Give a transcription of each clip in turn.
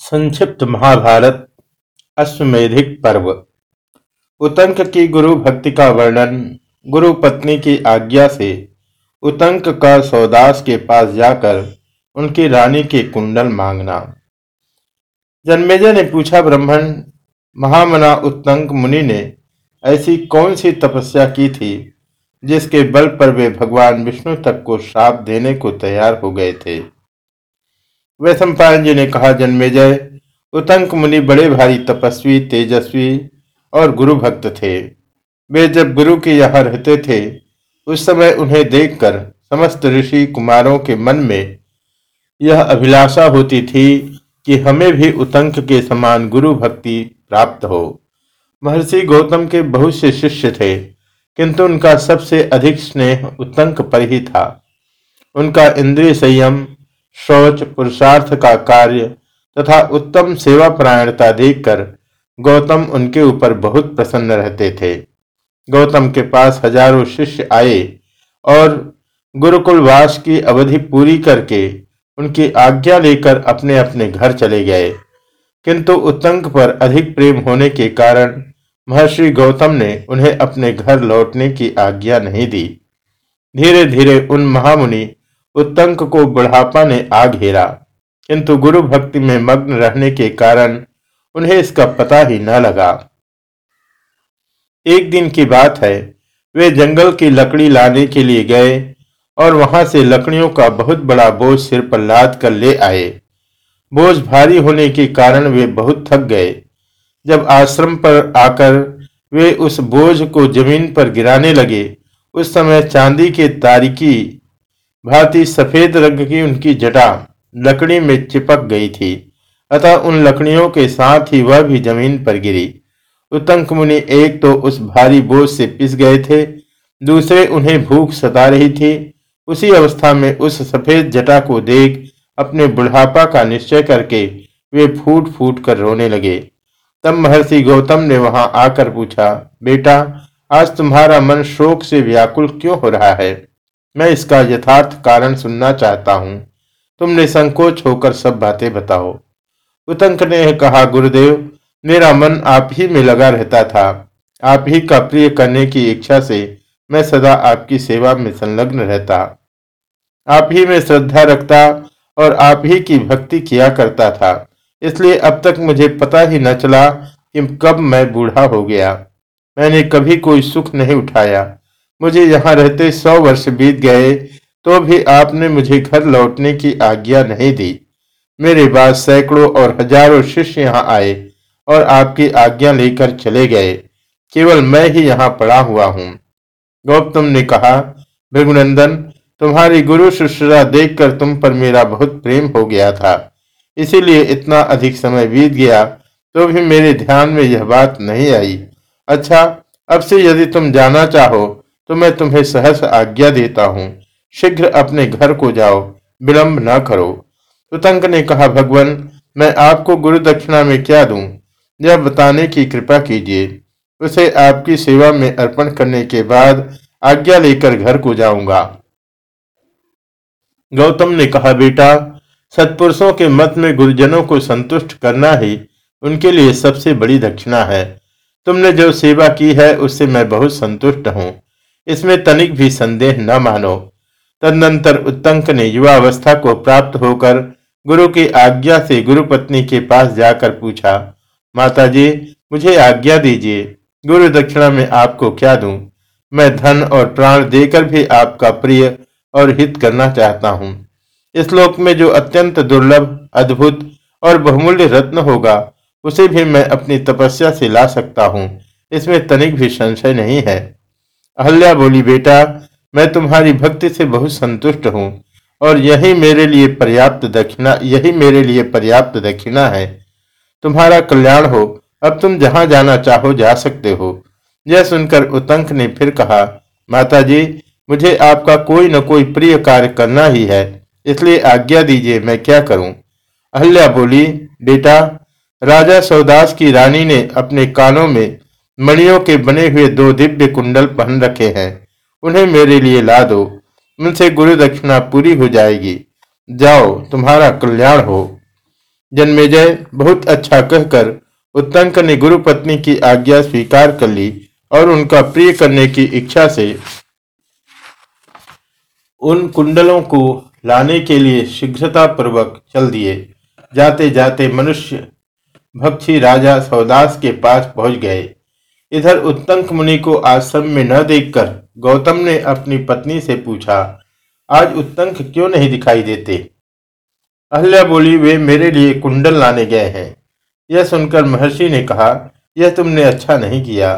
संक्षिप्त महाभारत, अश्वमेधिक पर्व। उतंक की गुरु भक्ति का वर्णन, गुरु पत्नी की आज्ञा से उतंक का सौदास के पास जाकर उनकी रानी के कुंडल मांगना। जन्मेजय ने पूछा, ब्राह्मण, महामना उत्तंक मुनि ने ऐसी कौन सी तपस्या की थी जिसके बल पर वे भगवान विष्णु तक को श्राप देने को तैयार हो गए थे? वैशंपायन जी ने कहा जन्मेजय उतंक मुनि बड़े भारी तपस्वी, तेजस्वी और गुरु भक्त थे। वे जब गुरु के यहाँ रहते थे, उस समय उन्हें देखकर समस्त ऋषि कुमारों के मन में यह अभिलाषा होती थी कि हमें भी उतंक के समान गुरु भक्ति प्राप्त हो। महर्षि गौतम के बहुत से शिष्य थे, किंतु उनका सबसे अधिक स्नेह उतंक पर ही था। उनका इंद्रिय संयम शौच, पुरुषार्थ का कार्य तथा उत्तम सेवा परायणता देखकर गौतम उनके ऊपर बहुत प्रसन्न रहते थे। गौतम के पास हज़ारों शिष्य आए और गुरुकुलवास की अवधि पूरी करके उनकी आज्ञा लेकर अपने अपने घर चले गए। किंतु उत्तंक पर अधिक प्रेम होने के कारण महर्षि गौतम ने उन्हें अपने घर लौटने की आज्ञा नहीं दी। धीरे धीरे उन महामुनि उत्तंक को बुढ़ापा ने आ घेरा किंतु गुरु भक्ति में मग्न रहने के कारण उन्हें इसका पता ही न लगा। एक दिन की बात है, वे जंगल की लकड़ी लाने के लिए गए और वहाँ से लकड़ियों का बहुत बड़ा बोझ सिर पर लाद कर ले आए। बोझ भारी होने के कारण वे बहुत थक गए। जब आश्रम पर आकर वे उस बोझ को ज़मीन पर गिराने लगे, उस समय चांदी के तारीकी भांति सफ़ेद रंग की उनकी जटा लकड़ी में चिपक गई थी, अतः उन लकड़ियों के साथ ही वह भी ज़मीन पर गिरी। उत्तंक मुनि एक तो उस भारी बोझ से पिस गए थे, दूसरे उन्हें भूख सता रही थी। उसी अवस्था में उस सफ़ेद जटा को देख अपने बुढ़ापा का निश्चय करके वे फूट फूट कर रोने लगे। तब महर्षि गौतम ने वहाँ आकर पूछा, बेटा, आज तुम्हारा मन शोक से व्याकुल क्यों हो रहा है? मैं इसका यथार्थ कारण सुनना चाहता हूँ। तुमने संकोच होकर सब बातें बताओ। उतंक ने कहा, गुरुदेव, मेरा मन आप ही में लगा रहता था। आप ही का प्रिय करने की इच्छा से मैं सदा आपकी सेवा में संलग्न रहता। आप ही में श्रद्धा रखता और आप ही की भक्ति किया करता था। इसलिए अब तक मुझे पता ही न चला कि कब मैं बूढ़ा हो गया। मैंने कभी कोई सुख नहीं उठाया। मुझे यहाँ रहते सौ वर्ष बीत गए तो भी आपने मुझे घर लौटने की आज्ञा नहीं दी। मेरे बाद सैकड़ों और हज़ारों शिष्य यहाँ आए और आपकी आज्ञा लेकर चले गए। केवल मैं ही यहाँ पड़ा हुआ हूँ। गौतम ने कहा, भृगुनंदन, तुम्हारी गुरु शुश्रा देखकर तुम पर मेरा बहुत प्रेम हो गया था। इसीलिए इतना अधिक समय बीत गया तो भी मेरे ध्यान में यह बात नहीं आई। अच्छा अब से यदि तुम जाना चाहो तो मैं तुम्हें सहस आज्ञा देता हूँ, शीघ्र अपने घर को जाओ विलम्ब न करो। उतंक ने कहा, भगवान, मैं आपको गुरु दक्षिणा में क्या दूँ? यह बताने की कृपा कीजिए। उसे आपकी सेवा में अर्पण करने के बाद आज्ञा लेकर घर को जाऊँगा। गौतम ने कहा, बेटा, सत्पुरुषों के मत में गुरुजनों को संतुष्ट करना ही उनके लिए सबसे बड़ी दक्षिणा है। तुमने जो सेवा की है, उससे मैं बहुत संतुष्ट हूँ। इसमें तनिक भी संदेह न मानो। तदनंतर उत्तंक ने युवावस्था को प्राप्त होकर गुरु की आज्ञा से गुरु पत्नी के पास जाकर पूछा माता जी मुझे आज्ञा दीजिए, गुरु दक्षिणा में आपको क्या दूँ? मैं धन और प्राण देकर भी आपका प्रिय और हित करना चाहता हूँ। इस लोक में जो अत्यंत दुर्लभ, अद्भुत और बहुमूल्य रत्न होगा, उसे भी मैं अपनी तपस्या से ला सकता हूँ। इसमें तनिक भी संशय नहीं है। अहल्या बोली, बेटा, मैं तुम्हारी भक्ति से बहुत संतुष्ट हूँ और यही मेरे लिए पर्याप्त दक्षिणा, यही मेरे लिए पर्याप्त दक्षिणा है। तुम्हारा कल्याण हो। अब तुम जहाँ जाना चाहो जा सकते हो। यह सुनकर उतंक ने फिर कहा माता जी मुझे आपका कोई न कोई प्रिय कार्य करना ही है, इसलिए आज्ञा दीजिए मैं क्या करूँ? अहल्या बोली, बेटा, राजा सौदास की रानी ने अपने कानों में मणियों के बने हुए दो दिव्य कुंडल पहन रखे हैं। उन्हें मेरे लिए ला दो। उनसे गुरु दक्षिणा पूरी हो जाएगी। जाओ, तुम्हारा कल्याण हो। जन्मेजय बहुत अच्छा कहकर उत्तंक ने गुरु पत्नी की आज्ञा स्वीकार कर ली और उनका प्रिय करने की इच्छा से उन कुंडलों को लाने के लिए शीघ्रता पूर्वक चल दिए। जाते जाते मनुष्य भक्षी राजा सौदास के पास पहुँच गए। इधर उत्तंक मुनि को आश्रम में न देखकर गौतम ने अपनी पत्नी से पूछा, आज उत्तंक क्यों नहीं दिखाई देते? अहल्या बोली, वे मेरे लिए कुंडल लाने गए हैं। यह सुनकर महर्षि ने कहा, यह तुमने अच्छा नहीं किया।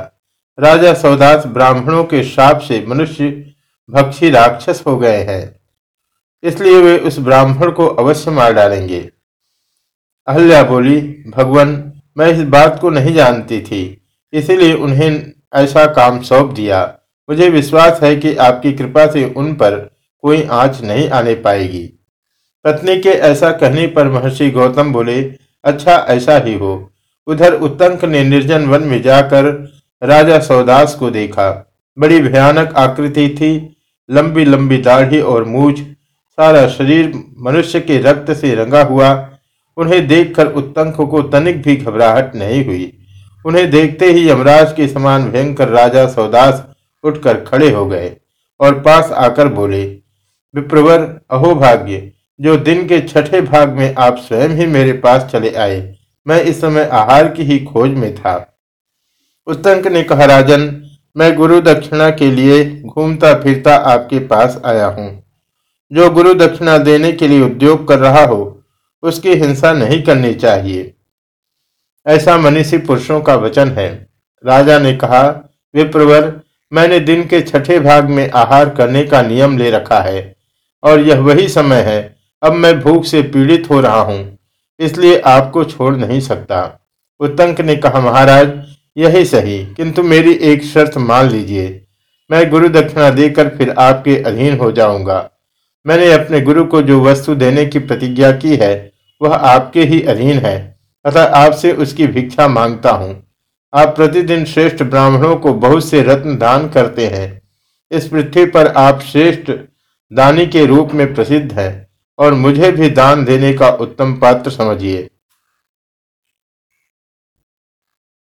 राजा सौदास ब्राह्मणों के श्राप से मनुष्य भक्षी राक्षस हो गए हैं। इसलिए वे उस ब्राह्मण को अवश्य मार डालेंगे। अहल्या बोली, भगवान, मैं इस बात को नहीं जानती थी। इसीलिए उन्हें ऐसा काम सौंप दिया। मुझे विश्वास है कि आपकी कृपा से उन पर कोई आँच नहीं आने पाएगी। पत्नी के ऐसा कहने पर महर्षि गौतम बोले अच्छा ऐसा ही हो। उधर उत्तंक ने निर्जन वन में जाकर राजा सौदास को देखा। बड़ी भयानक आकृति थी, लंबी लंबी दाढ़ी और मूछ, सारा शरीर मनुष्य के रक्त से रंगा हुआ। उन्हें देखकर उत्तंक को तनिक भी घबराहट नहीं हुई। उन्हें देखते ही यमराज के समान भयंकर राजा सौदास उठकर खड़े हो गए और पास आकर बोले, विप्रवर, अहो भाग्य, जो दिन के छठे भाग में आप स्वयं ही मेरे पास चले आए, मैं इस समय आहार की ही खोज में था। उत्तंक ने कहा, राजन, मैं गुरु दक्षिणा के लिए घूमता फिरता आपके पास आया हूँ। जो गुरु दक्षिणा देने के लिए उद्योग कर रहा हो, उसकी हिंसा नहीं करनी चाहिए। ऐसा मनीषी पुरुषों का वचन है। राजा ने कहा, विप्रवर, मैंने दिन के छठे भाग में आहार करने का नियम ले रखा है, और यह वही समय है, अब मैं भूख से पीड़ित हो रहा हूँ, इसलिए आपको छोड़ नहीं सकता। उत्तंक ने कहा, महाराज, यही सही, किंतु मेरी एक शर्त मान लीजिए। मैं गुरु दक्षिणा देकर फिर आपके अधीन हो जाऊँगा। मैंने अपने गुरु को जो वस्तु देने की प्रतिज्ञा की है, वह आपके ही अधीन है। अतः आपसे उसकी भिक्षा माँगता हूँ। आप प्रतिदिन श्रेष्ठ ब्राह्मणों को बहुत से रत्न दान करते हैं। इस पृथ्वी पर आप श्रेष्ठ दानी के रूप में प्रसिद्ध है और मुझे भी दान देने का उत्तम पात्र समझिए।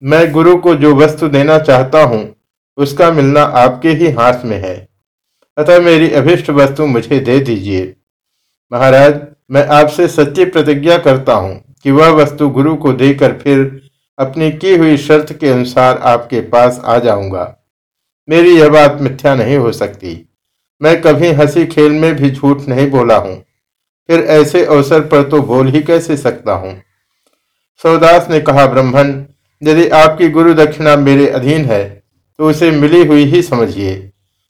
मैं गुरु को जो वस्तु देना चाहता हूँ, उसका मिलना आपके ही हाथ में है। अतः मेरी अभिष्ट वस्तु मुझे दे दीजिए। महाराज, मैं आपसे सच्ची प्रतिज्ञा करता हूँ। कि वह वस्तु गुरु को देकर फिर अपनी की हुई शर्त के अनुसार आपके पास आ जाऊँगा। मेरी यह बात मिथ्या नहीं हो सकती। मैं कभी हँसी खेल में भी झूठ नहीं बोला हूँ। फिर ऐसे अवसर पर तो बोल ही कैसे सकता हूँ? सौदास ने कहा ब्रह्मण यदि आपकी गुरु दक्षिणा मेरे अधीन है तो उसे मिली हुई ही समझिए।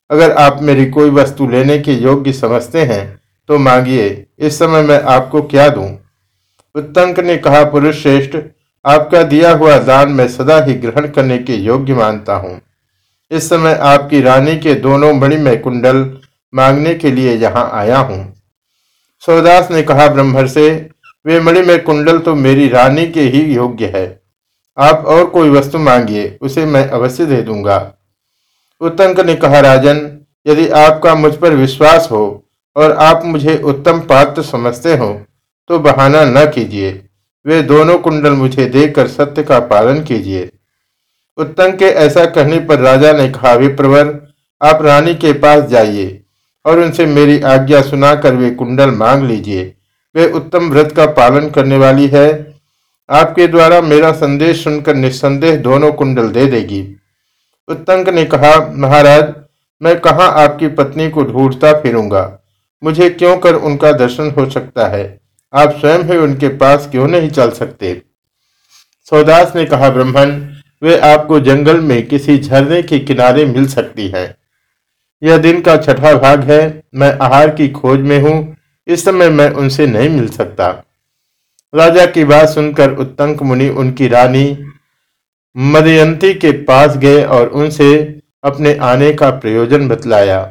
अगर आप मेरी कोई वस्तु लेने के योग्य समझते हैं तो मांगिए, इस समय मैं आपको क्या दूँ? उत्तंक ने कहा, पुरुष श्रेष्ठ, आपका दिया हुआ दान मैं सदा ही ग्रहण करने के योग्य मानता हूँ। इस समय आपकी रानी के दोनों मणिमय कुंडल मांगने के लिए यहाँ आया हूँ। सौदास ने कहा, ब्रह्मर से, वे मणिमय कुंडल तो मेरी रानी के ही योग्य है। आप और कोई वस्तु मांगिए, उसे मैं अवश्य दे दूँगा। उत्तंक ने कहा, राजन, यदि आपका मुझ पर विश्वास हो और आप मुझे उत्तम पात्र समझते हो तो बहाना न कीजिए। वे दोनों कुंडल मुझे देकर सत्य का पालन कीजिए। उत्तंक के ऐसा कहने पर राजा ने कहा, विप्रवर, आप रानी के पास जाइए और उनसे मेरी आज्ञा सुनाकर वे कुंडल मांग लीजिए। वे उत्तम व्रत का पालन करने वाली है। आपके द्वारा मेरा संदेश सुनकर निस्संदेह दोनों कुंडल दे देगी। उत्तंक ने कहा, महाराज, मैं कहा आपकी पत्नी को ढूंढता फिरूँगा? मुझे क्यों कर उनका दर्शन हो सकता है? आप स्वयं ही उनके पास क्यों नहीं चल सकते? सौदास ने कहा ब्रह्मण वे आपको जंगल में किसी झरने के किनारे मिल सकती है। यह दिन का छठा भाग है, मैं आहार की खोज में हूँ, इस समय मैं उनसे नहीं मिल सकता। राजा की बात सुनकर उत्तंक मुनि उनकी रानी मदयंती के पास गए और उनसे अपने आने का प्रयोजन बतलाया।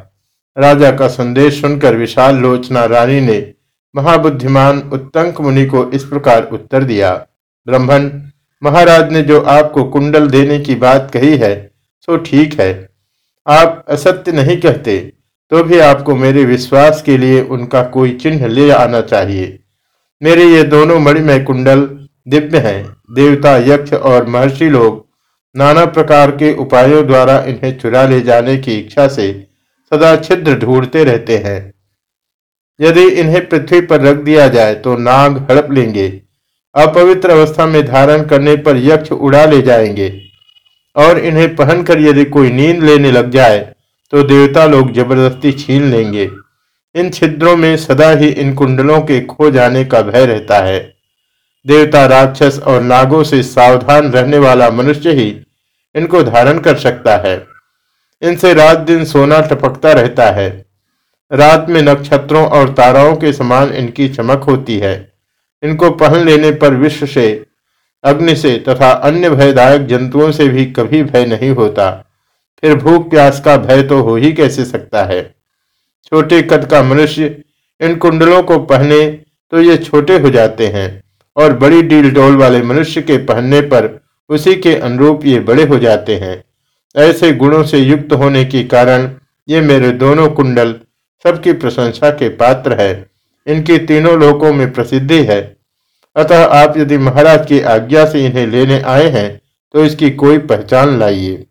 राजा का संदेश सुनकर विशाल लोचना रानी ने महाबुद्धिमान उत्तंक मुनि को इस प्रकार उत्तर दिया ब्रह्मण महाराज ने जो आपको कुंडल देने की बात कही है, सो ठीक है। आप असत्य नहीं कहते तो भी आपको मेरे विश्वास के लिए उनका कोई चिन्ह ले आना चाहिए। मेरे ये दोनों मणिमय कुंडल दिव्य हैं, देवता, यक्ष और महर्षि लोग। नाना प्रकार के उपायों द्वारा इन्हें चुरा ले जाने की इच्छा से सदा छिद्र ढूंढते रहते हैं। यदि इन्हें पृथ्वी पर रख दिया जाए तो नाग हड़प लेंगे अपवित्र अवस्था में धारण करने पर यक्ष उड़ा ले जाएँगे। और इन्हें पहनकर यदि कोई नींद लेने लग जाए तो देवता लोग ज़बरदस्ती छीन लेंगे। इन छिद्रों में सदा ही इन कुंडलों के खो जाने का भय रहता है। देवता राक्षस और नागों से सावधान रहने वाला मनुष्य ही इनको धारण कर सकता है। इनसे रात दिन सोना टपकता रहता है। रात में नक्षत्रों और ताराओं के समान इनकी चमक होती है। इनको पहन लेने पर विश्व से, अग्नि से तथा अन्य भयदायक जंतुओं से भी कभी भय नहीं होता। फिर भूख प्यास का भय तो हो ही कैसे सकता है? छोटे कद का मनुष्य इन कुंडलों को पहने तो ये छोटे हो जाते हैं और बड़ी डील डोल वाले मनुष्य के पहनने पर उसी के अनुरूप ये बड़े हो जाते हैं। ऐसे गुणों से युक्त होने के कारण ये मेरे दोनों कुंडल सबकी प्रशंसा के पात्र है। इनकी तीनों लोकों में प्रसिद्धि है। अतः आप यदि महाराज की आज्ञा से इन्हें लेने आए हैं तो इसकी कोई पहचान लाइए।